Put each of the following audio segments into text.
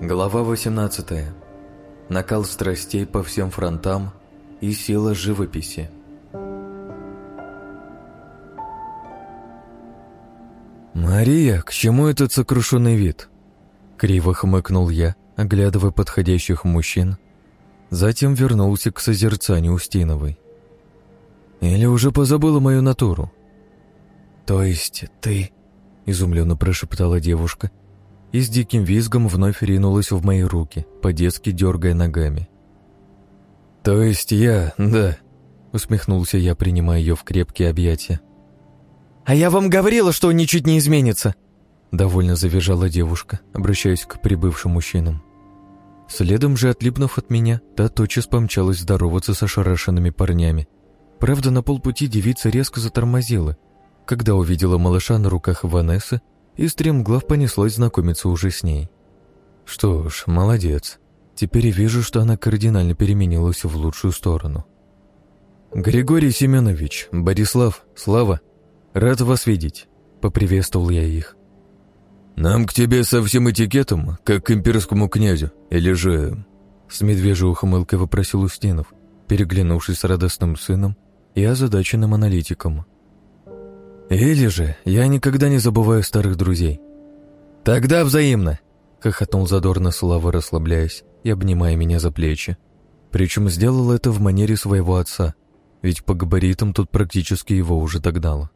Глава 18. Накал страстей по всем фронтам и сила живописи. «Мария, к чему этот сокрушенный вид?» Криво хмыкнул я, оглядывая подходящих мужчин. Затем вернулся к созерцанию Устиновой. «Или уже позабыла мою натуру?» «То есть ты...» — изумленно прошептала девушка и с диким визгом вновь ринулась в мои руки, по-детски дергая ногами. «То есть я, да», — усмехнулся я, принимая ее в крепкие объятия. «А я вам говорила, что он ничуть не изменится!» Довольно завизжала девушка, обращаясь к прибывшим мужчинам. Следом же, отлипнув от меня, та тотчас помчалась здороваться с ошарашенными парнями. Правда, на полпути девица резко затормозила, когда увидела малыша на руках Ванессы и стремглав понеслось знакомиться уже с ней. Что ж, молодец. Теперь вижу, что она кардинально переменилась в лучшую сторону. «Григорий Семенович, Борислав, Слава, рад вас видеть», — поприветствовал я их. «Нам к тебе со всем этикетом, как к имперскому князю, или же...» С медвежьей ухмылкой вопросил Устинов, переглянувшись с радостным сыном и озадаченным аналитиком. Или же я никогда не забываю старых друзей. Тогда взаимно, хохотнул задорно Слава, расслабляясь и обнимая меня за плечи. Причем сделал это в манере своего отца, ведь по габаритам тут практически его уже догнало.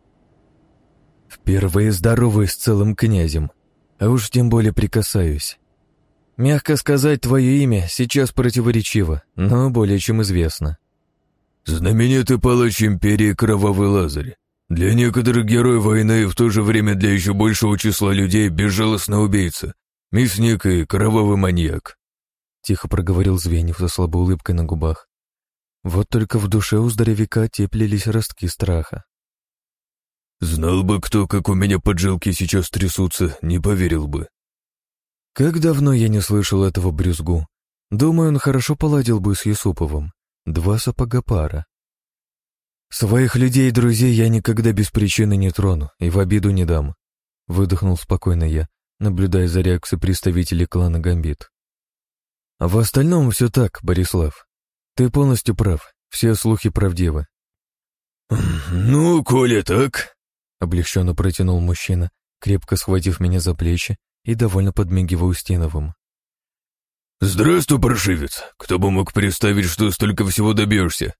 Впервые здоровый с целым князем, а уж тем более прикасаюсь. Мягко сказать, твое имя сейчас противоречиво, но более чем известно. Знаменитый палач империи Кровавый Лазарь. Для некоторых герой войны и в то же время для еще большего числа людей безжалостный убийца, мясник и кровавый маньяк. Тихо проговорил Звенев со слабой улыбкой на губах. Вот только в душе у здоровяка теплились ростки страха. Знал бы кто, как у меня поджилки сейчас трясутся, не поверил бы. Как давно я не слышал этого брюзгу. Думаю, он хорошо поладил бы с Юсуповым. Два сапога пара. «Своих людей и друзей я никогда без причины не трону и в обиду не дам», — выдохнул спокойно я, наблюдая за реакцией представителей клана Гамбит. «А в остальном все так, Борислав. Ты полностью прав, все слухи правдивы». «Ну, коли так...» — облегченно протянул мужчина, крепко схватив меня за плечи и довольно подмигивая Устиновым. «Здравствуй, паршивец! Кто бы мог представить, что столько всего добьешься?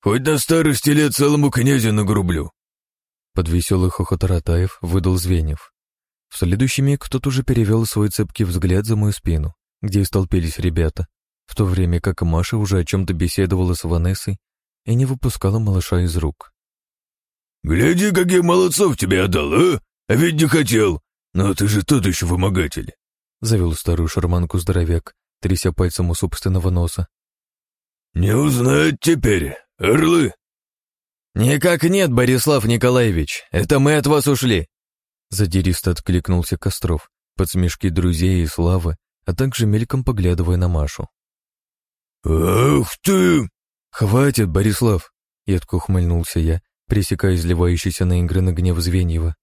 Хоть до старости лет целому князю нагрублю. Под веселый хохот Ратаев выдал Звенев. В следующий миг кто-то уже перевел свой цепкий взгляд за мою спину, где и столпились ребята, в то время как Маша уже о чем-то беседовала с Ванессой и не выпускала малыша из рук. «Гляди, каких молодцов тебе отдал, а? А ведь не хотел. Но ты же тот еще вымогатель», — завел старую шарманку здоровяк, тряся пальцем у собственного носа. «Не узнать теперь, «Орлы!» «Никак нет, Борислав Николаевич, это мы от вас ушли!» Задиристо откликнулся Костров под смешки друзей и славы, а также мельком поглядывая на Машу. «Ах ты!» «Хватит, Борислав!» — едко ухмыльнулся я, пресекая изливающийся на игры на гнев Звеньева.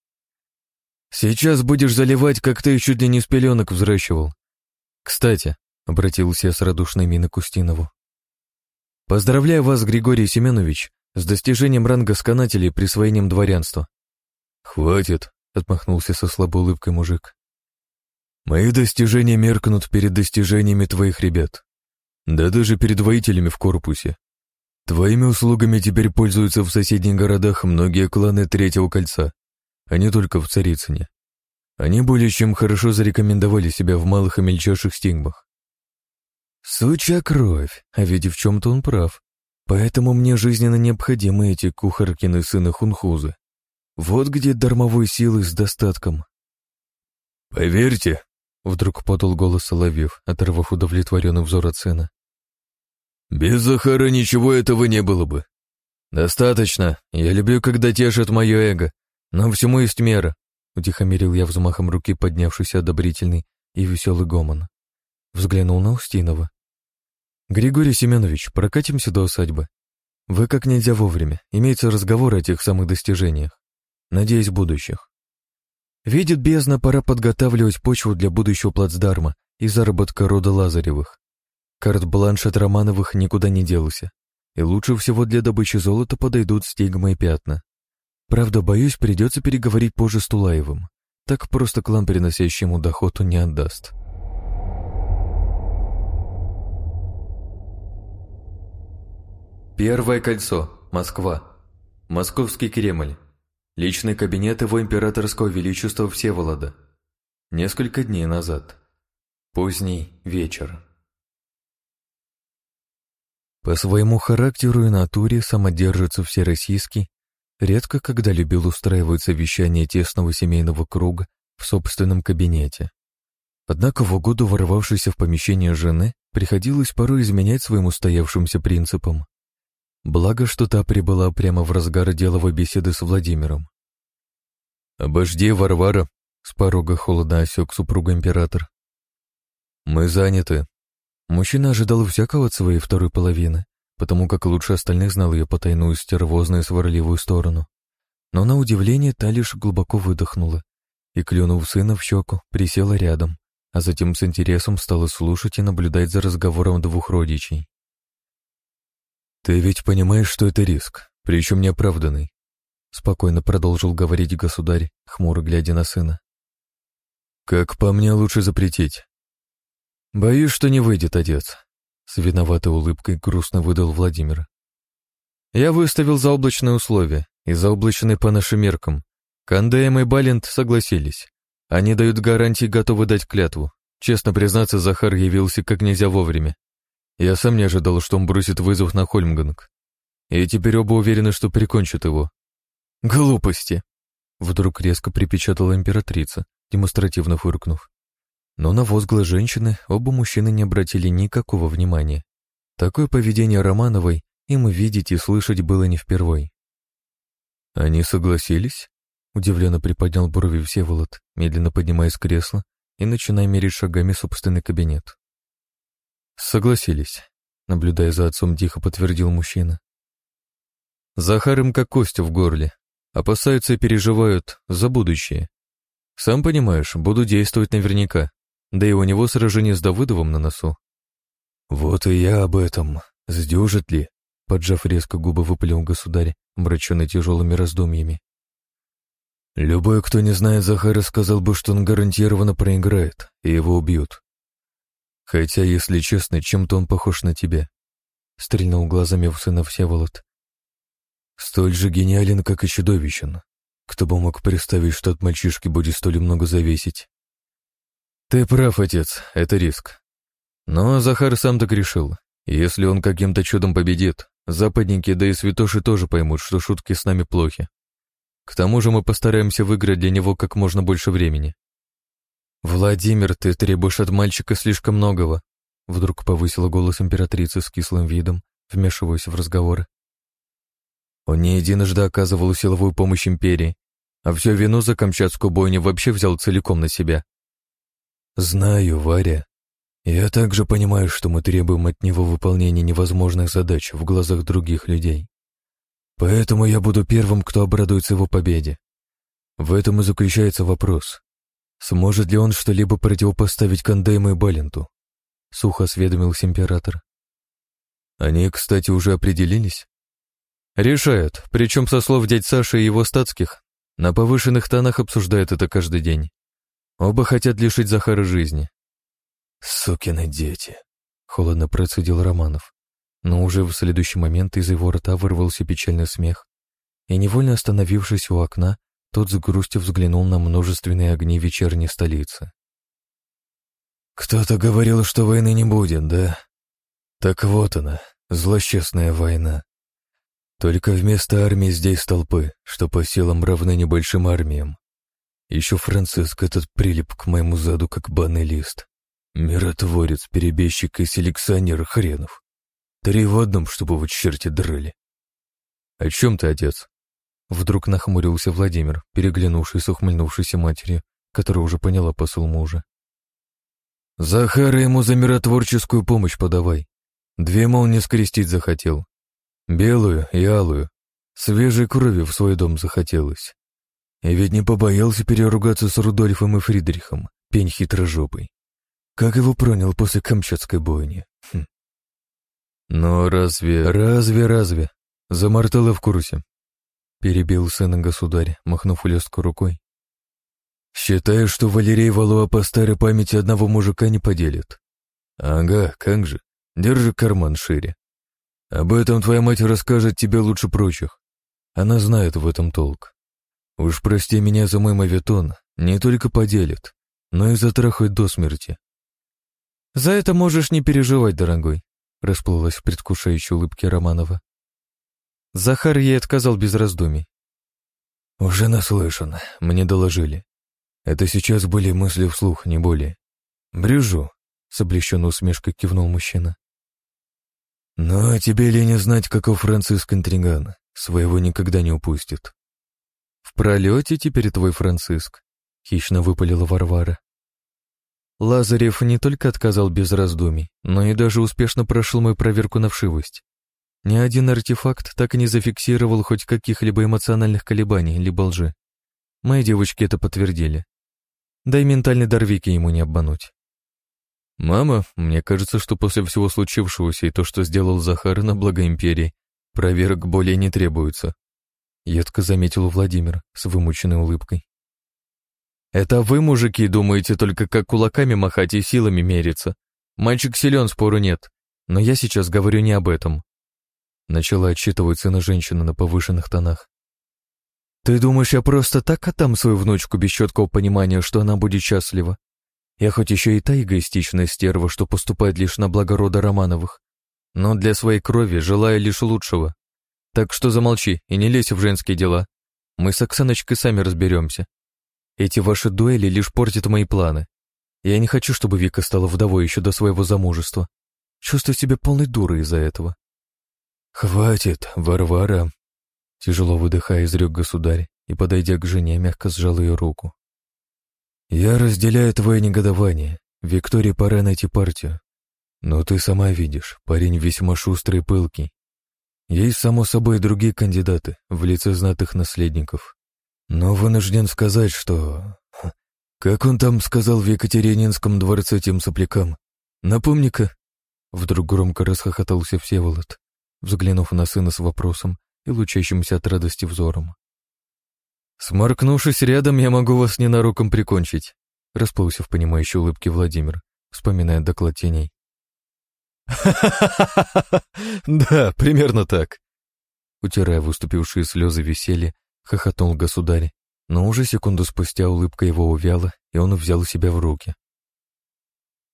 «Сейчас будешь заливать, как ты чуть ли не с пеленок взращивал. Кстати, — обратился я с радушной миной к Устинову, Поздравляю вас, Григорий Семенович, с достижением ранга сканателей и присвоением дворянства. Хватит, отмахнулся со слабой улыбкой мужик. Мои достижения меркнут перед достижениями твоих ребят. Да даже перед воителями в корпусе. Твоими услугами теперь пользуются в соседних городах многие кланы Третьего Кольца, а не только в Царицыне. Они более чем хорошо зарекомендовали себя в малых и мельчайших стигмах. Суча кровь, а ведь в чем-то он прав. Поэтому мне жизненно необходимы эти кухаркины сыны Хунхузы. Вот где дармовой силы с достатком. «Поверьте», — вдруг подал голос Соловьев, оторвав удовлетворенный взор от сына. «Без Захара ничего этого не было бы. Достаточно. Я люблю, когда тешат мое эго. Но всему есть мера», — утихомирил я взмахом руки поднявшийся одобрительный и веселый гомон. Взглянул на Устинова. «Григорий Семенович, прокатимся до усадьбы. Вы как нельзя вовремя. Имеется разговор о тех самых достижениях. Надеюсь, будущих». Видит бездна, пора подготавливать почву для будущего плацдарма и заработка рода Лазаревых. Карт-бланш от Романовых никуда не делся, и лучше всего для добычи золота подойдут стигмы и пятна. Правда, боюсь, придется переговорить позже с Тулаевым. Так просто клан, приносящий ему доход, не отдаст. Первое кольцо. Москва. Московский Кремль. Личный кабинет его императорского величества Всеволода. Несколько дней назад. Поздний вечер. По своему характеру и натуре самодержец всероссийский редко когда любил устраивать совещания тесного семейного круга в собственном кабинете. Однако в угоду ворвавшейся в помещение жены приходилось порой изменять своим устоявшимся принципам. Благо, что та прибыла прямо в разгар деловой беседы с Владимиром. «Обожди, Варвара!» — с порога холодно осек супруга император. «Мы заняты». Мужчина ожидал всякого от своей второй половины, потому как лучше остальных знал ее потайную стервозную сварливую сторону. Но на удивление та лишь глубоко выдохнула и, клюнув сына в щеку, присела рядом, а затем с интересом стала слушать и наблюдать за разговором двух родичей. «Ты ведь понимаешь, что это риск, причем неоправданный», спокойно продолжил говорить государь, хмуро глядя на сына. «Как по мне, лучше запретить». «Боюсь, что не выйдет, отец», — с виноватой улыбкой грустно выдал Владимир. «Я выставил заоблачные условия, и заоблачные по нашим меркам. Кандеем и Балент согласились. Они дают гарантии, готовы дать клятву. Честно признаться, Захар явился как нельзя вовремя. Я сам не ожидал, что он бросит вызов на Хольмганг. И теперь оба уверены, что прикончат его. Глупости. Вдруг резко припечатала императрица, демонстративно фыркнув. Но на возглас женщины оба мужчины не обратили никакого внимания. Такое поведение Романовой им видеть и слышать было не впервой. «Они согласились?» — удивленно приподнял брови Всеволод, медленно поднимаясь с кресла и начиная мерить шагами собственный кабинет. Согласились, наблюдая за отцом, тихо подтвердил мужчина. Захар им как кость в горле. Опасаются и переживают за будущее. Сам понимаешь, буду действовать наверняка. Да и у него сражение с Давыдовым на носу. Вот и я об этом. Сдюжит ли? Поджав резко губы, выпалил государь, мраченный тяжелыми раздумьями. Любой, кто не знает Захара, сказал бы, что он гарантированно проиграет, и его убьют. Хотя, если честно, чем-то он похож на тебя. Стрельнул глазами в сына Всеволод. Столь же гениален, как и чудовищен. Кто бы мог представить, что от мальчишки будет столь много зависеть. Ты прав, отец, это риск. Но Захар сам так решил. Если он каким-то чудом победит, западники, да и святоши тоже поймут, что шутки с нами плохи. К тому же мы постараемся выиграть для него как можно больше времени. «Владимир, ты требуешь от мальчика слишком многого», вдруг повысила голос императрицы с кислым видом, вмешиваясь в разговоры. Он не единожды оказывал силовую помощь империи, а всю вину за Камчатскую бойню вообще взял целиком на себя. «Знаю, Варя. Я также понимаю, что мы требуем от него выполнения невозможных задач в глазах других людей. Поэтому я буду первым, кто обрадуется его победе. В этом и заключается вопрос. Сможет ли он что-либо противопоставить Кандейму и Баленту? Сухо осведомился император. Они, кстати, уже определились? Решают, причем со слов дядь Саши и его статских. На повышенных тонах обсуждают это каждый день. Оба хотят лишить Захара жизни. «Сукины дети!» — холодно процедил Романов. Но уже в следующий момент из его рта вырвался печальный смех, и, невольно остановившись у окна, тот с грустью взглянул на множественные огни вечерней столицы. «Кто-то говорил, что войны не будет, да? Так вот она, злосчастная война. Только вместо армии здесь толпы, что по силам равны небольшим армиям. Еще Франциск этот прилип к моему заду, как банный лист. Миротворец, перебежчик и селекционер хренов. Три в одном, чтобы вы черти драли. «О чем ты, отец?» Вдруг нахмурился Владимир, переглянувшись с ухмыльнувшейся матерью, которая уже поняла посыл мужа. «Захара ему за миротворческую помощь подавай. Две молнии скрестить захотел. Белую и алую. Свежей крови в свой дом захотелось. И ведь не побоялся переругаться с Рудольфом и Фридрихом, пень хитрожопый. Как его пронял после Камчатской бойни. Хм. Но разве, разве, разве? Замартала в курсе. Перебил сына государь, махнув леску рукой. Считаю, что Валерий Валуа по старой памяти одного мужика не поделит. Ага, как же. Держи карман шире. Об этом твоя мать расскажет тебе лучше прочих. Она знает в этом толк. Уж прости меня за мой моветон, не только поделит, но и затрахает до смерти. За это можешь не переживать, дорогой, расплылась в предвкушающей улыбке Романова. Захар ей отказал без раздумий. Уже наслышан, мне доложили. Это сейчас были мысли вслух, не более. Брюжу, с облегченной усмешкой кивнул мужчина. «Ну, а тебе ли не знать, каков Франциск интриган? Своего никогда не упустит». «В пролете теперь твой Франциск», — хищно выпалила Варвара. Лазарев не только отказал без раздумий, но и даже успешно прошел мою проверку на вшивость. Ни один артефакт так и не зафиксировал хоть каких-либо эмоциональных колебаний либо лжи. Мои девочки это подтвердили. Да и ментальный дар Вики ему не обмануть. «Мама, мне кажется, что после всего случившегося и то, что сделал Захар на благо империи, проверок более не требуется», — едко заметил Владимир с вымученной улыбкой. «Это вы, мужики, думаете только как кулаками махать и силами мериться. Мальчик силен, спору нет, но я сейчас говорю не об этом». Начала отчитывать сына женщина на повышенных тонах. «Ты думаешь, я просто так отдам свою внучку без четкого понимания, что она будет счастлива? Я хоть еще и та эгоистичная стерва, что поступает лишь на благо рода Романовых, но для своей крови желаю лишь лучшего. Так что замолчи и не лезь в женские дела. Мы с Оксаночкой сами разберемся. Эти ваши дуэли лишь портят мои планы. Я не хочу, чтобы Вика стала вдовой еще до своего замужества. Чувствую себя полной дурой из-за этого. «Хватит, Варвара!» Тяжело выдыхая, изрек государь и, подойдя к жене, мягко сжал ее руку. «Я разделяю твое негодование. Виктории пора найти партию. Но ты сама видишь, парень весьма шустрый и пылкий. Есть, само собой, другие кандидаты в лице знатых наследников. Но вынужден сказать, что... Как он там сказал в Екатерининском дворце тем соплякам? Напомни-ка...» Вдруг громко расхохотался Всеволод, взглянув на сына с вопросом и лучащимся от радости взором. «Сморкнувшись рядом, я могу вас ненароком прикончить», расплылся в понимающей улыбке Владимир, вспоминая доклад теней. Да, примерно так. Утирая выступившие слезы веселья, хохотнул государь, но уже секунду спустя улыбка его увяла, и он взял себя в руки.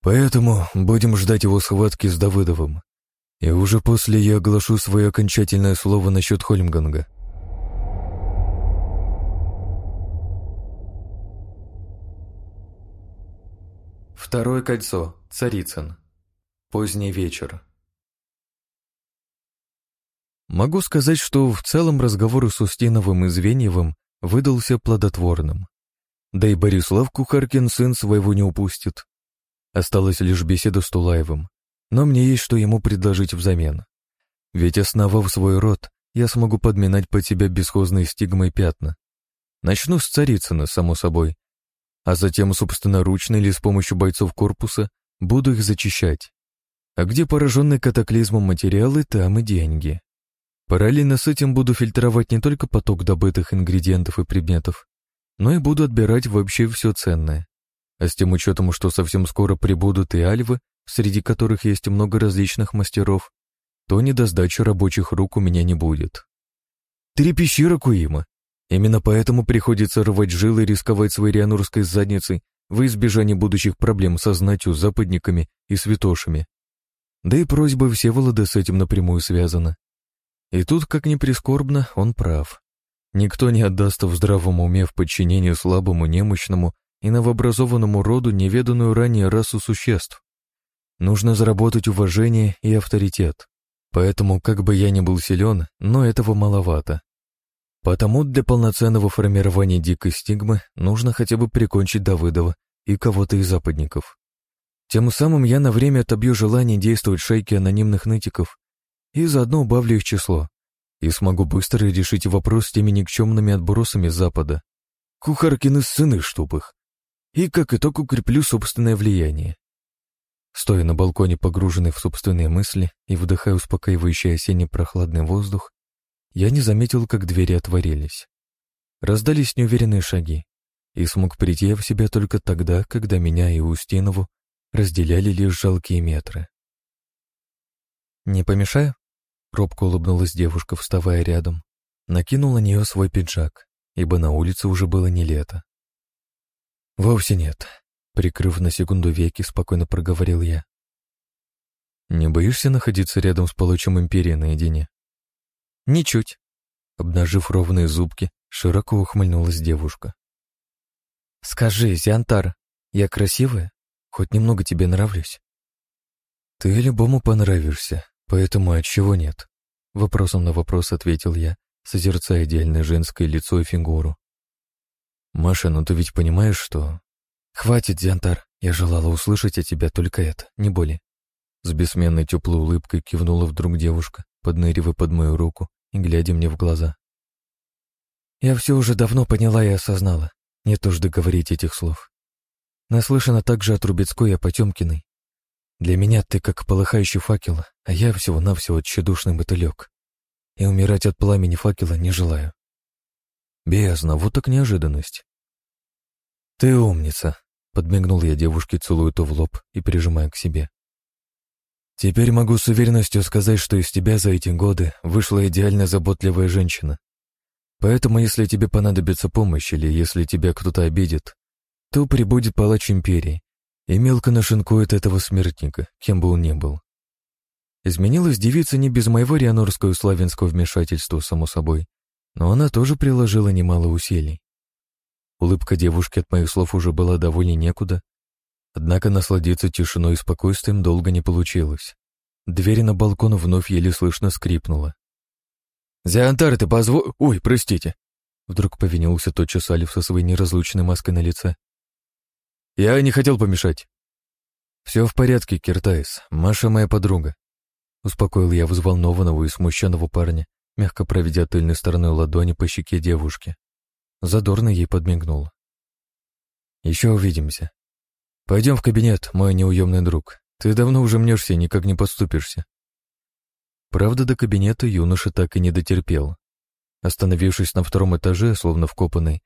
Поэтому будем ждать его схватки с Давыдовым. И уже после я оглашу свое окончательное слово насчет Хольмганга. Второе кольцо. Царицын. Поздний вечер. Могу сказать, что в целом разговор с Устиновым и Звеньевым выдался плодотворным. Да и Борислав Кухаркин сын своего не упустит. Осталась лишь беседа с Тулаевым, но мне есть что ему предложить взамен. Ведь основав свой род, я смогу подминать под себя бесхозные стигмы и пятна. Начну с Царицына, само собой, а затем собственноручно или с помощью бойцов корпуса буду их зачищать. А где пораженные катаклизмом материалы, там и деньги. Параллельно с этим буду фильтровать не только поток добытых ингредиентов и предметов, но и буду отбирать вообще все ценное. А с тем учетом, что совсем скоро прибудут и альвы, среди которых есть много различных мастеров, то не до сдачи рабочих рук у меня не будет. Трепещи, Ракуима, Именно поэтому приходится рвать жилы и рисковать своей рианурской задницей во избежание будущих проблем со знатью, западниками и святошами. Да и просьба Всеволода с этим напрямую связана. И тут, как ни прискорбно, он прав. Никто не отдаст в здравом уме в подчинение слабому, немощному и новообразованному роду неведанную ранее расу существ. Нужно заработать уважение и авторитет. Поэтому, как бы я ни был силен, но этого маловато. Потому для полноценного формирования дикой стигмы нужно хотя бы прикончить Давыдова и кого-то из западников. Тем самым я на время отобью желание действовать шайки анонимных нытиков и заодно убавлю их число, и смогу быстро решить вопрос с теми никчемными отбросами Запада. Кухаркины сыны, чтоб их. И как итог укреплю собственное влияние. Стоя на балконе, погруженный в собственные мысли и вдыхая успокаивающий осенний прохладный воздух, я не заметил, как двери отворились. Раздались неуверенные шаги, и смог прийти в себя только тогда, когда меня и Устинову разделяли лишь жалкие метры. «Не помешаю?» — робко улыбнулась девушка, вставая рядом. Накинул на нее свой пиджак, ибо на улице уже было не лето. «Вовсе нет», — прикрыв на секунду веки, спокойно проговорил я. «Не боишься находиться рядом с палачом Империи наедине?» «Ничуть», — обнажив ровные зубки, широко ухмыльнулась девушка. «Скажи, Зиантар, я красивая? Хоть немного тебе нравлюсь?» «Ты любому понравишься, поэтому отчего нет?» Вопросом на вопрос ответил я, созерцая идеальное женское лицо и фигуру. «Маша, ну ты ведь понимаешь, что...» «Хватит, Зиантар, я желала услышать от тебя только это, не более». С бессменной теплой улыбкой кивнула вдруг девушка, подныривая под мою руку и глядя мне в глаза. «Я все уже давно поняла и осознала. Нет нужды говорить этих слов. Наслышана также от Трубецкой и о Потемкиной. Для меня ты как полыхающий факел, а я всего-навсего тщедушный мотылек. И умирать от пламени факела не желаю. Бездна, вот так неожиданность. Ты умница, подмигнул я девушке, целуя то в лоб и прижимая к себе. Теперь могу с уверенностью сказать, что из тебя за эти годы вышла идеально заботливая женщина, Поэтому, если тебе понадобится помощь или если тебя кто-то обидит, то прибудет палач империи и мелко нашинкует этого смертника, кем бы он ни был. Изменилась девица не без моего рианорского и славянского вмешательства, само собой, но она тоже приложила немало усилий. Улыбка девушки от моих слов уже была довольно некуда, однако насладиться тишиной и спокойствием долго не получилось. Дверь на балкон вновь еле слышно скрипнула. «Зиантар, ты позво... Ой, простите!» Вдруг повинился тотчас Алиф со своей неразлучной маской на лице. «Я не хотел помешать». «Все в порядке, Киртайс. Маша моя подруга». Успокоил я взволнованного и смущенного парня, мягко проведя тыльной стороной ладони по щеке девушки. Задорно ей подмигнул. «Еще увидимся. Пойдем в кабинет, мой неуемный друг. Ты давно уже мнешься и никак не подступишься. Правда, до кабинета юноша так и не дотерпел. Остановившись на втором этаже, словно вкопанный,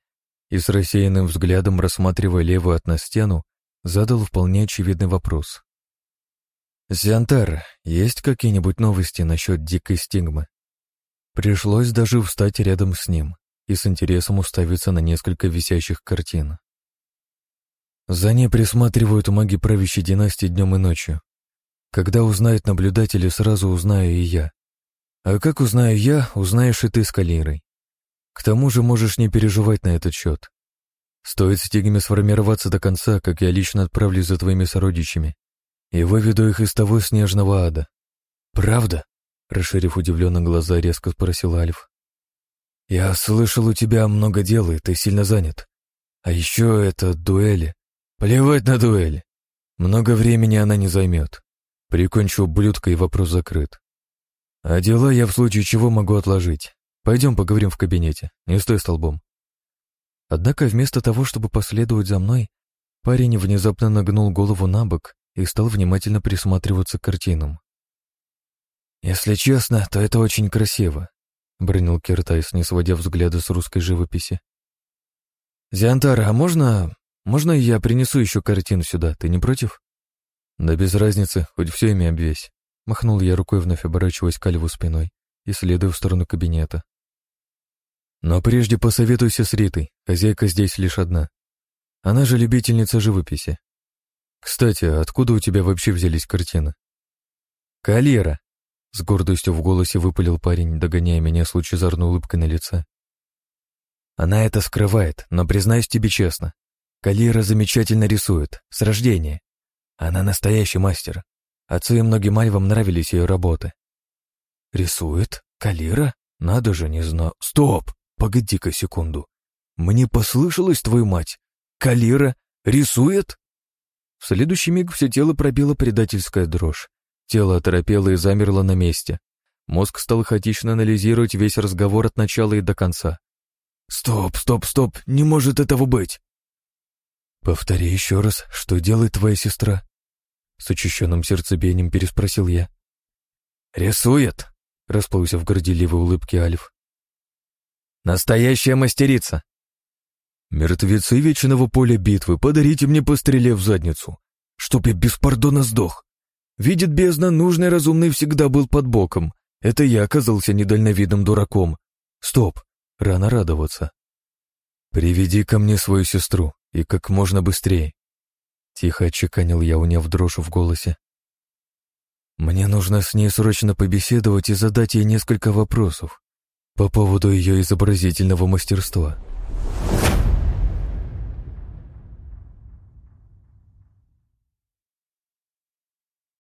и с рассеянным взглядом рассматривая левую от нас стену, задал вполне очевидный вопрос. «Зиантар, есть какие-нибудь новости насчет дикой стигмы?» Пришлось даже встать рядом с ним и с интересом уставиться на несколько висящих картин. За ней присматривают маги правящей династии днем и ночью. Когда узнают наблюдатели, сразу узнаю и я. А как узнаю я, узнаешь и ты с Калирой. К тому же можешь не переживать на этот счет. Стоит стигме сформироваться до конца, как я лично отправлюсь за твоими сородичами и выведу их из того снежного ада. Правда? Расширив удивленно глаза, резко спросил Альф. Я слышал, у тебя много дел, и ты сильно занят. А еще это дуэли. Плевать на дуэли. Много времени она не займет. Прикончу ублюдка и вопрос закрыт. А дела я в случае чего могу отложить. Пойдем поговорим в кабинете, не стой столбом. Однако вместо того, чтобы последовать за мной, парень внезапно нагнул голову на бок и стал внимательно присматриваться к картинам. «Если честно, то это очень красиво», — бронил Киртайс, не сводя взгляда с русской живописи. «Зиантар, а можно... можно я принесу еще картину сюда, ты не против?» «Да без разницы, хоть все ими обвесь», — махнул я рукой, вновь оборачиваясь к Альву спиной и следуя в сторону кабинета. «Но прежде посоветуйся с Ритой, хозяйка здесь лишь одна. Она же любительница живописи. Кстати, откуда у тебя вообще взялись картины?» «Калера!» — с гордостью в голосе выпалил парень, догоняя меня с лучезарной улыбкой на лице. «Она это скрывает, но признаюсь тебе честно. Калера замечательно рисует, с рождения. Она настоящий мастер. Отцу и многим альвам нравились ее работы. Рисует? Калира? Надо же, не знаю. Стоп! Погоди-ка секунду. Мне послышалось, твою мать. Калира рисует? В следующий миг все тело пробило предательская дрожь. Тело оторопело и замерло на месте. Мозг стал хаотично анализировать весь разговор от начала и до конца. Стоп, стоп, стоп, не может этого быть. Повтори еще раз, что делает твоя сестра? С учащенным сердцебиением переспросил я. «Рисует», — расплылся в горделивой улыбке Альф. «Настоящая мастерица». «Мертвецы вечного поля битвы, подарите мне постреле в задницу, чтоб я без пардона сдох. Видит бездна, нужный разумный всегда был под боком. Это я оказался недальновидным дураком. Стоп, рано радоваться. Приведи ко мне свою сестру, и как можно быстрее. Тихо отчеканил я, уняв дрожь в голосе. Мне нужно с ней срочно побеседовать и задать ей несколько вопросов по поводу ее изобразительного мастерства.